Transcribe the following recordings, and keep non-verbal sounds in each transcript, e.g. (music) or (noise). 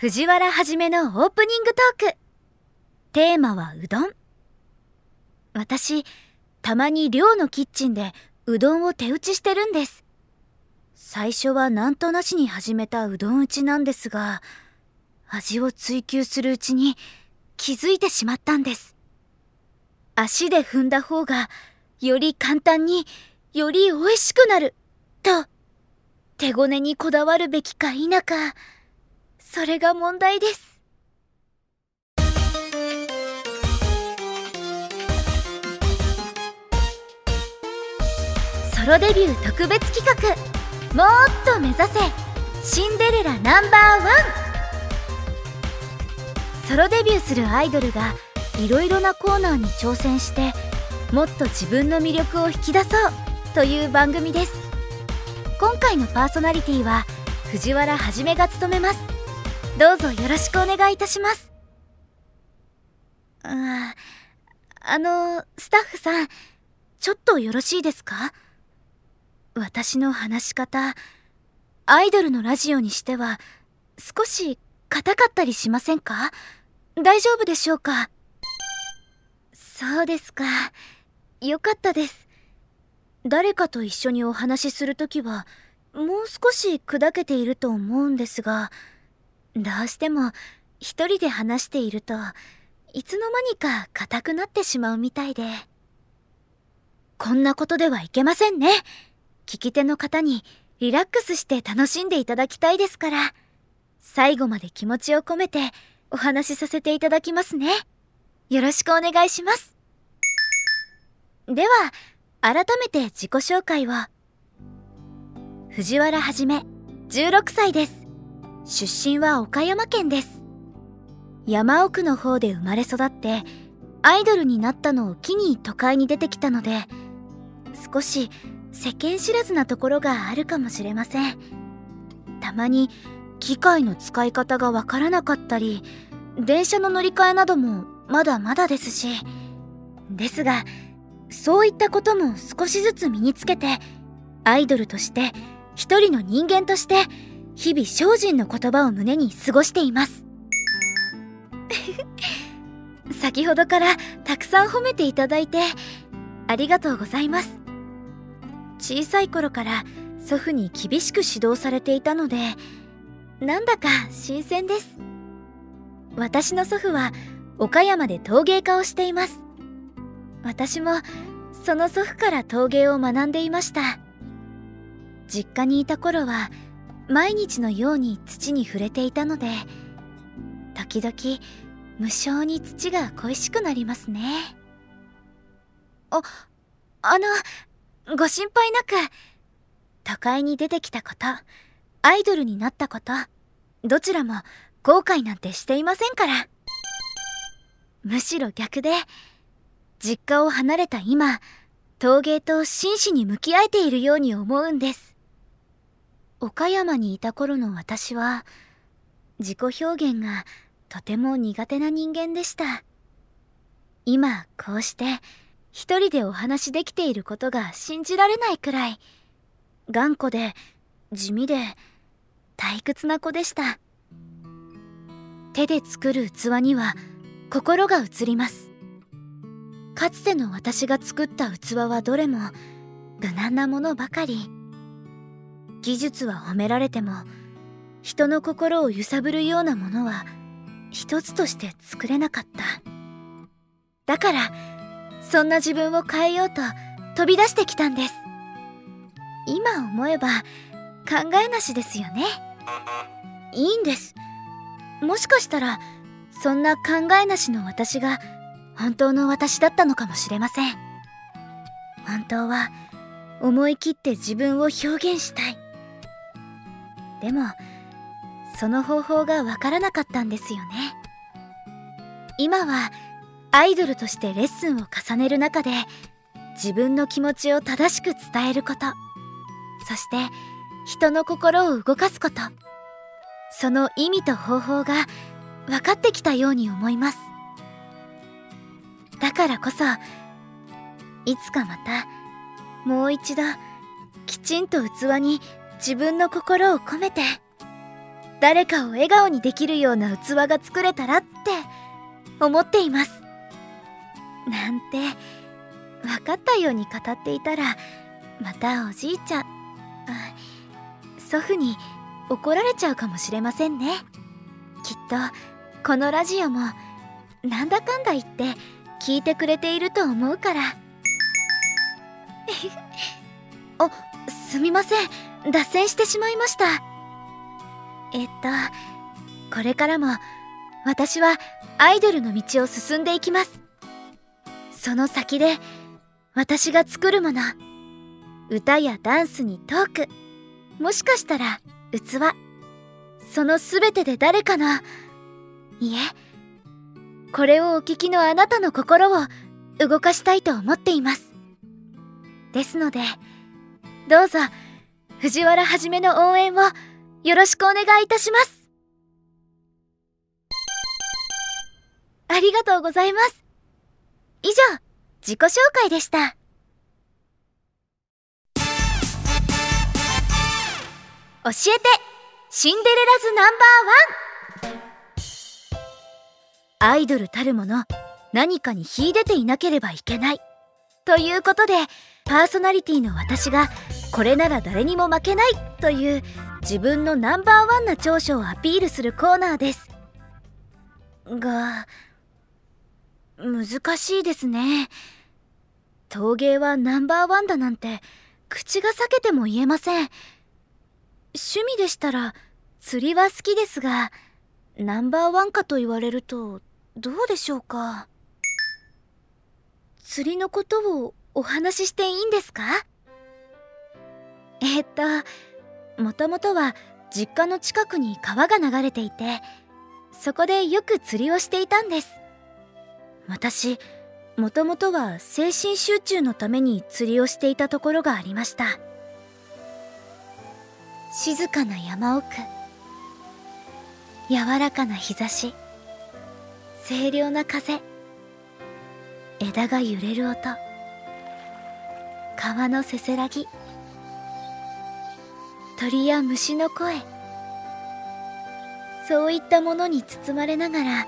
藤原はじめのオープニングトーク。テーマはうどん。私たまに寮のキッチンでうどんを手打ちしてるんです。最初はなんとなしに始めたうどん打ちなんですが味を追求するうちに気づいてしまったんです。足で踏んだ方がより簡単により美味しくなると手ごねにこだわるべきか否かそれが問題です。ソロデビュー特別企画。もっと目指せ。シンデレラナンバーワン。ソロデビューするアイドルがいろいろなコーナーに挑戦してもっと自分の魅力を引き出そう。という番組です。今回のパーソナリティは藤原はじめが務めます。どうぞよろしくお願いいたします。ああのスタッフさんちょっとよろしいですか？私の話し方アイドルのラジオにしては少し硬かったりしませんか？大丈夫でしょうか？そうですか。よかったです。誰かと一緒にお話しするときはもう少し砕けていると思うんですがどうしても一人で話しているといつの間にか硬くなってしまうみたいで。こんなことではいけませんね。聞き手の方にリラックスして楽しんでいただきたいですから。最後まで気持ちを込めてお話しさせていただきますね。よろしくお願いします。では改めて自己紹介を。藤原はじめ16歳です。出身は岡山県です。山奥の方で生まれ育ってアイドルになったのを機に都会に出てきたので少し世間知らずなところがあるかもしれません。たまに機械の使い方がわからなかったり電車の乗り換えなどもまだまだですし。ですがそういったことも少しずつ身につけてアイドルとして一人の人間として日々精進の言葉を胸に過ごしています。(laughs) 先ほどからたくさん褒めていただいてありがとうございます。小さい頃から祖父に厳しく指導されていたのでなんだか新鮮です。私の祖父は岡山で陶芸家をしています。私もその祖父から陶芸を学んでいました。実家にいた頃は毎日のように土に触れていたので時々無性に土が恋しくなりますね。ああのご心配なく都会に出てきたことアイドルになったことどちらも後悔なんてしていませんから。むしろ逆で実家を離れた今陶芸と真摯に向き合えているように思うんです。岡山にいた頃の私は自己表現がとても苦手な人間でした。今こうして一人でお話しできていることが信じられないくらい頑固で地味で退屈な子でした。手で作る器には心が映ります。かつての私が作った器はどれも無難なものばかり。技術は褒められても人の心を揺さぶるようなものは一つとして作れなかった。だからそんな自分を変えようと飛び出してきたんです。今思えば考えなしですよね。いいんです。もしかしたらそんな考えなしの私が本当の私だったのかもしれません。本当は思い切って自分を表現したい。でもその方法がわからなかったんですよね。今はアイドルとしてレッスンを重ねる中で自分の気持ちを正しく伝えること。そして人の心を動かすこと。その意味と方法が分かってきたように思います。だからこそいつかまたもう一度きちんと器に自分の心を込めて誰かを笑顔にできるような器が作れたらって思っています。なんて分かったように語っていたらまたおじいちゃん祖父に怒られちゃうかもしれませんね。きっとこのラジオもなんだかんだ言って聞いてくれていると思うから。(laughs) あすみません。脱線してしまいました。えっとこれからも私はアイドルの道を進んでいきます。その先で私が作るもの歌やダンスにトークもしかしたら器その全てで誰かのいえこれをお聞きのあなたの心を動かしたいと思っています。ですのでどうぞ藤原はじめの応援をよろしくお願いいたします。ありがとうございます。以上自己紹介でした。教えてシンデレラズナンバーワン。アイドルたるもの何かに秀でていなければいけない。ということでパーソナリティの私がこれなら誰にも負けないという自分のナンバーワンな長所をアピールするコーナーです。が難しいですね。陶芸はナンバーワンだなんて口が裂けても言えません。趣味でしたら釣りは好きですがナンバーワンかと言われるとどうでしょうか？釣りのことをお話ししていいんですか？えっともともとは実家の近くに川が流れていてそこでよく釣りをしていたんです。私もともとは精神集中のために釣りをしていたところがありました。静かな山奥柔らかな日差し清涼な風枝が揺れる音川のせせらぎ。鳥や虫の声。そういったものに包まれながら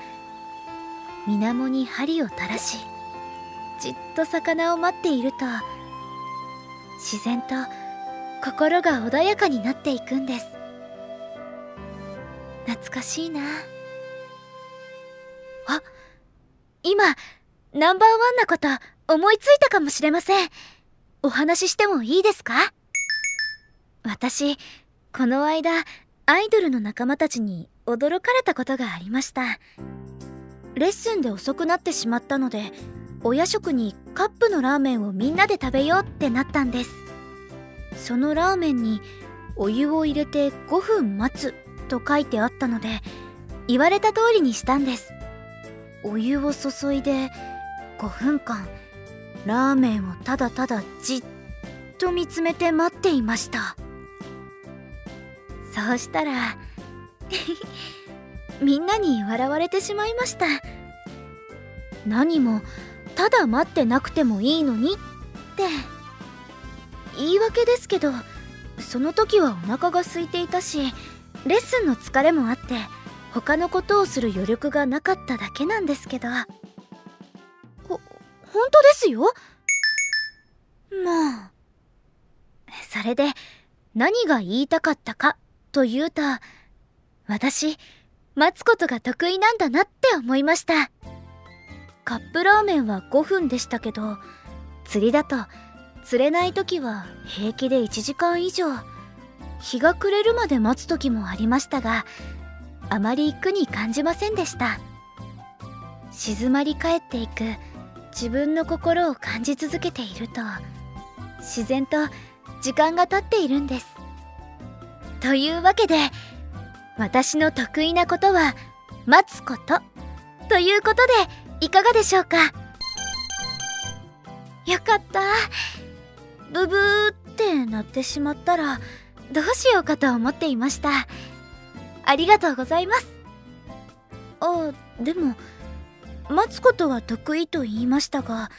水面に針を垂らしじっと魚を待っていると自然と心が穏やかになっていくんです。懐かしいな。あ今ナンバーワンなこと思いついたかもしれません。お話ししてもいいですか？私この間アイドルの仲間たちに驚かれたことがありました。レッスンで遅くなってしまったのでお夜食にカップのラーメンをみんなで食べようってなったんです。そのラーメンにお湯を入れて5分待つと書いてあったので言われた通りにしたんです。お湯を注いで5分間ラーメンをただただじっと見つめて待っていました。そうしたら (laughs) みんなに笑われてしまいました。何もただ待ってなくてもいいのにって。言い訳ですけどその時はお腹が空いていたしレッスンの疲れもあって他のことをする余力がなかっただけなんですけど。ほ本当ですよ？もうそれで何が言いたかったかというと私待つことが得意なんだなって思いました。カップラーメンは5分でしたけど釣りだと釣れない時は平気で1時間以上日が暮れるまで待つ時もありましたがあまり苦に感じませんでした。静まり返っていく自分の心を感じ続けていると自然と時間が経っているんです。というわけで私の得意なことは待つこと。ということでいかがでしょうか？よかった。ブブーってなってしまったらどうしようかと思っていました。ありがとうございます。あでも待つことは得意と言いましたが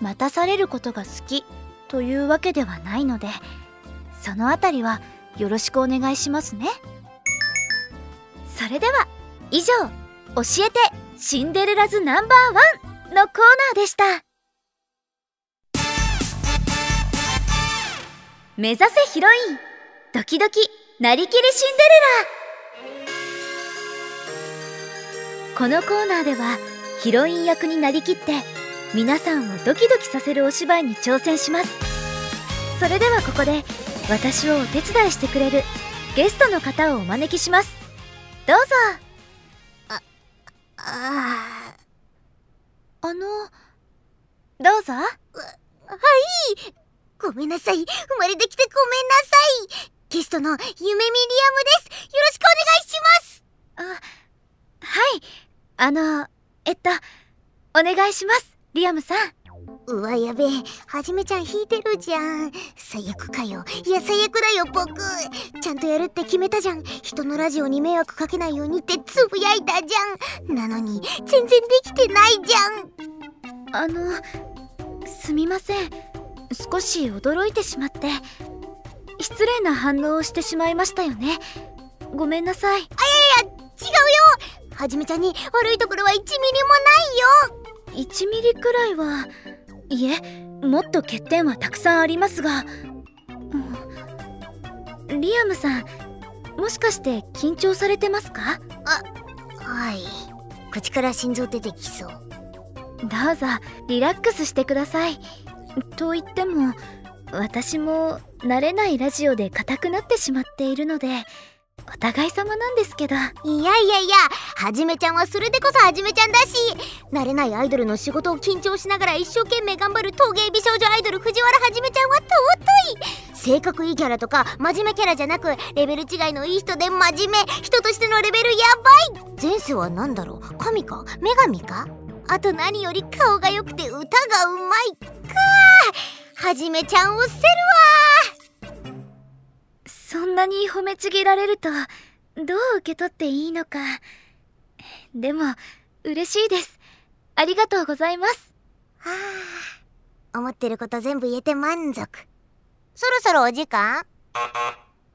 待たされることが好きというわけではないのでそのあたりはよろしくお願いしますね。それでは以上「教えてシンデレラズナンバーワン」のコーナーでした。目指せヒロインドキドキなりきりシンデレラ。このコーナーではヒロイン役になりきって皆さんをドキドキさせるお芝居に挑戦します。それではここで私をお手伝いしてくれるゲストの方をお招きします。どうぞ。あああのどうぞ。はい。ごめんなさい。生まれてきてごめんなさい。ゲストのゆめみリアムです。よろしくお願いします。あはい。あのえっとお願いします。リアムさんうわやべえ。はじめちゃん引いてるじゃん。最悪かよ。いや最悪だよ僕。ちゃんとやるって決めたじゃん。人のラジオに迷惑かけないようにってつぶやいたじゃん。なのに全然できてないじゃん。あのすみません。少し驚いてしまって。失礼な反応をしてしまいましたよね。ごめんなさい。あいやいや違うよ。はじめちゃんに悪いところは1ミリもないよ。1ミリくらいはいえもっと欠点はたくさんありますが、うん、リアムさんもしかして緊張されてますか？あはい。口から心臓出てきそう。どうぞリラックスしてください。と言っても私も慣れないラジオで硬くなってしまっているのでお互い様なんですけど。いやいやいやはじめちゃんはそれでこそはじめちゃんだし。慣れないアイドルの仕事を緊張しながら一生懸命頑張る陶芸美少女アイドル藤原はじめちゃんは尊い。性格いいキャラとか真面目キャラじゃなくレベル違いのいい人で真面目。人としてのレベルやばい。前世は何だろう？神か？女神か？あと何より顔が良くて歌がうまい。かはじめちゃんをせるわそんなに褒めちぎられるとどう受け取っていいのか。でも嬉しいです。ありがとうございます。はあ思ってること全部言えて満足。そろそろお時間？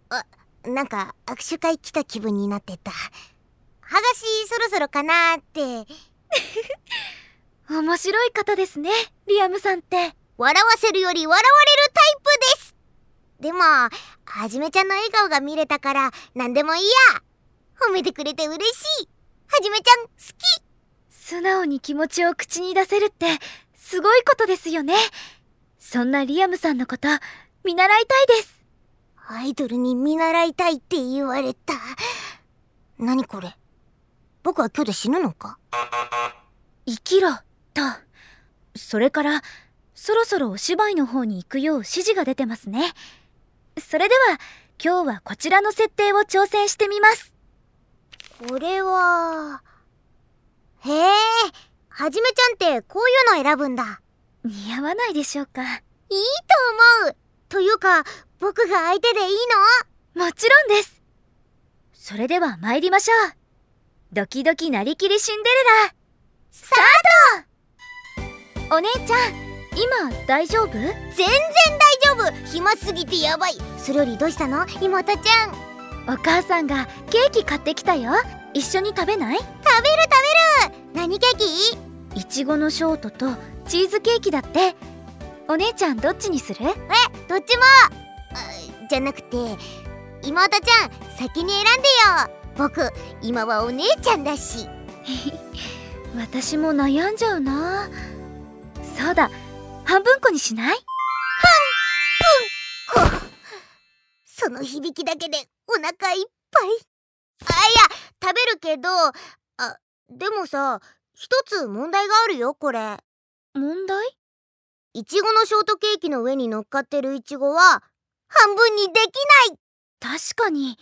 あなんか握手会来た気分になってた。はがしそろそろかなって。(laughs) 面白い方ですねリアムさんって。笑わせるより笑われるタイプですでもはじめちゃんの笑顔が見れたから何でもいいや。褒めてくれて嬉しい。はじめちゃん好き。素直に気持ちを口に出せるってすごいことですよね。そんなリアムさんのこと見習いたいです。アイドルに見習いたいって言われた。何これ？僕は今日で死ぬのか？生きろと。それからそろそろお芝居の方に行くよう指示が出てますねそれでは今日はこちらの設定を挑戦してみます。これはへえはじめちゃんってこういうの選ぶんだ。似合わないでしょうか。いいと思う。というか僕が相手でいいの？もちろんです。それでは参りましょう。ドキドキなりきりシンデレラ。スタート！お姉ちゃん今大丈夫？全然大丈夫。暇すぎてやばい。それよりどうしたの？妹ちゃん。お母さんがケーキ買ってきたよ。一緒に食べない？食べる食べる。何ケーキ？いちごのショートとチーズケーキだって。お姉ちゃんどっちにする？えどっちも。じゃなくて妹ちゃん先に選んでよ。僕今はお姉ちゃんだし。(laughs) 私も悩んじゃうな。そうだ半分こにしない？半分。こその響きだけでお腹いっぱい。あいや食べるけどあでもさ一つ問題があるよこれ。問題？いちごのショートケーキの上に乗っかってるいちごは半分にできない。確かに。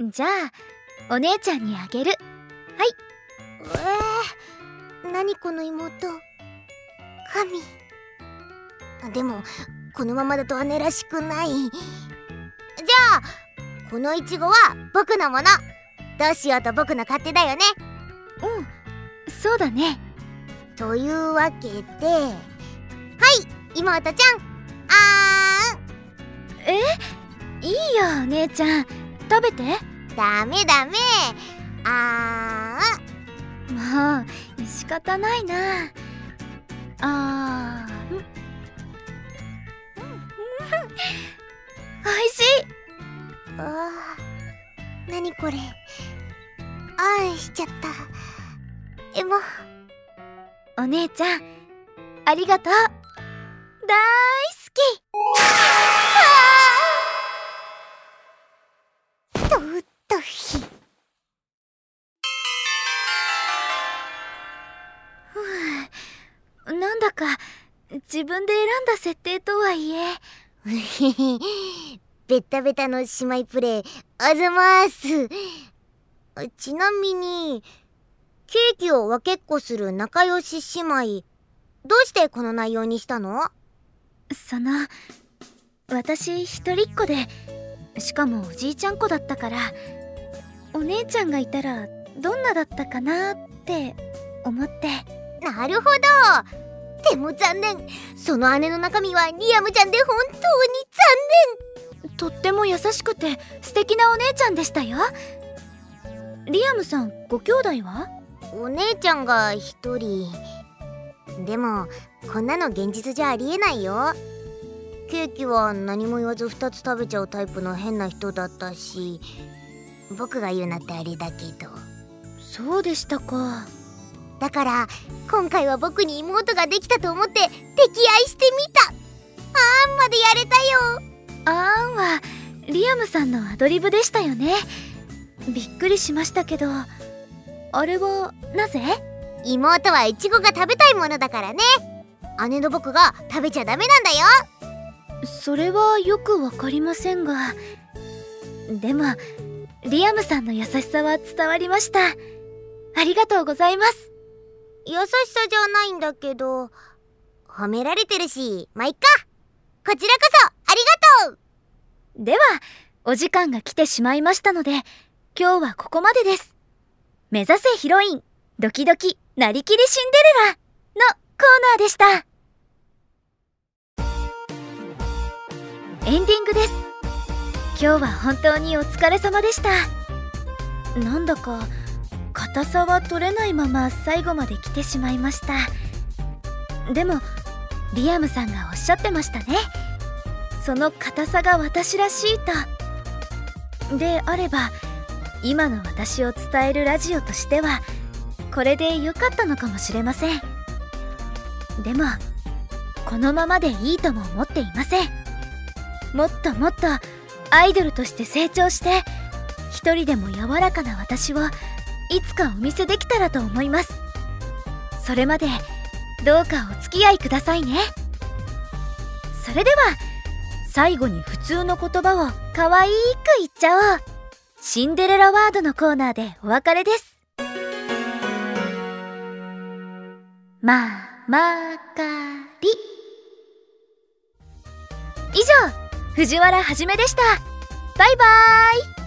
じゃあお姉ちゃんにあげる。はい。えー、何この妹。神でもこのままだと姉らしくない。じゃあこのイチゴは僕のもの。どうしようと僕の勝手だよね。うんそうだね。というわけで。はい妹ちゃん。あーん。え？いいよ姉ちゃん。食べて。ダメダメ。あもう仕方ないな。あーおいしい。あー。何これ。あんしちゃった。えもお姉ちゃんありがとう。大好き。とうとひふうなんだか自分で選んだ設定とはいえ (laughs) ベタベタの姉妹プレイあざます。ちなみにケーキを分けっこする仲良し姉妹どうしてこの内容にしたの？その私一人っ子でしかもおじいちゃん子だったからお姉ちゃんがいたらどんなだったかなって思って。なるほどでも残念。その姉の中身はリアムちゃんで本当にとっても優しくて素敵なお姉ちゃんでしたよ。リアムさんご兄弟は？残念お姉ちゃんが一人。でもこんなの現実じゃありえないよ。ケーキは何も言わず2つ食べちゃうタイプの変な人だったし僕が言うなってあれだけど。そうでしたかだから今回は僕に妹ができたと思って溺愛してみた。あんまでやれたよ。あーんはリアムさんのアドリブでしたよね。びっくりしましたけど。あれはなぜ？妹はイチゴが食べたいものだからね。姉の僕が食べちゃダメなんだよ。それはよくわかりませんが。でもリアムさんの優しさは伝わりました。ありがとうございます優しさじゃないんだけど褒められてるしまあいっか。こちらこそありがとう。ではお時間が来てしまいましたので今日はここまでです。目指せヒロインドキドキなりきりシンデレラのコーナーでした。エンディングです。今日は本当にお疲れ様でした。なんだか硬さは取れないまま最後まで来てしまいました。でもリアムさんがおっしゃってましたね。その硬さが私らしいと。であれば今の私を伝えるラジオとしてはこれで良かったのかもしれません。でもこのままでいいとも思っていません。もっともっとアイドルとして成長して一人でも柔らかな私をいつかお見せできたらと思います。それまでどうかお付き合いくださいね。それでは最後に普通の言葉を可愛く言っちゃおう。シンデレラワードのコーナーでお別れです。まあまかり。以上藤原はじめでした。バイバーイ。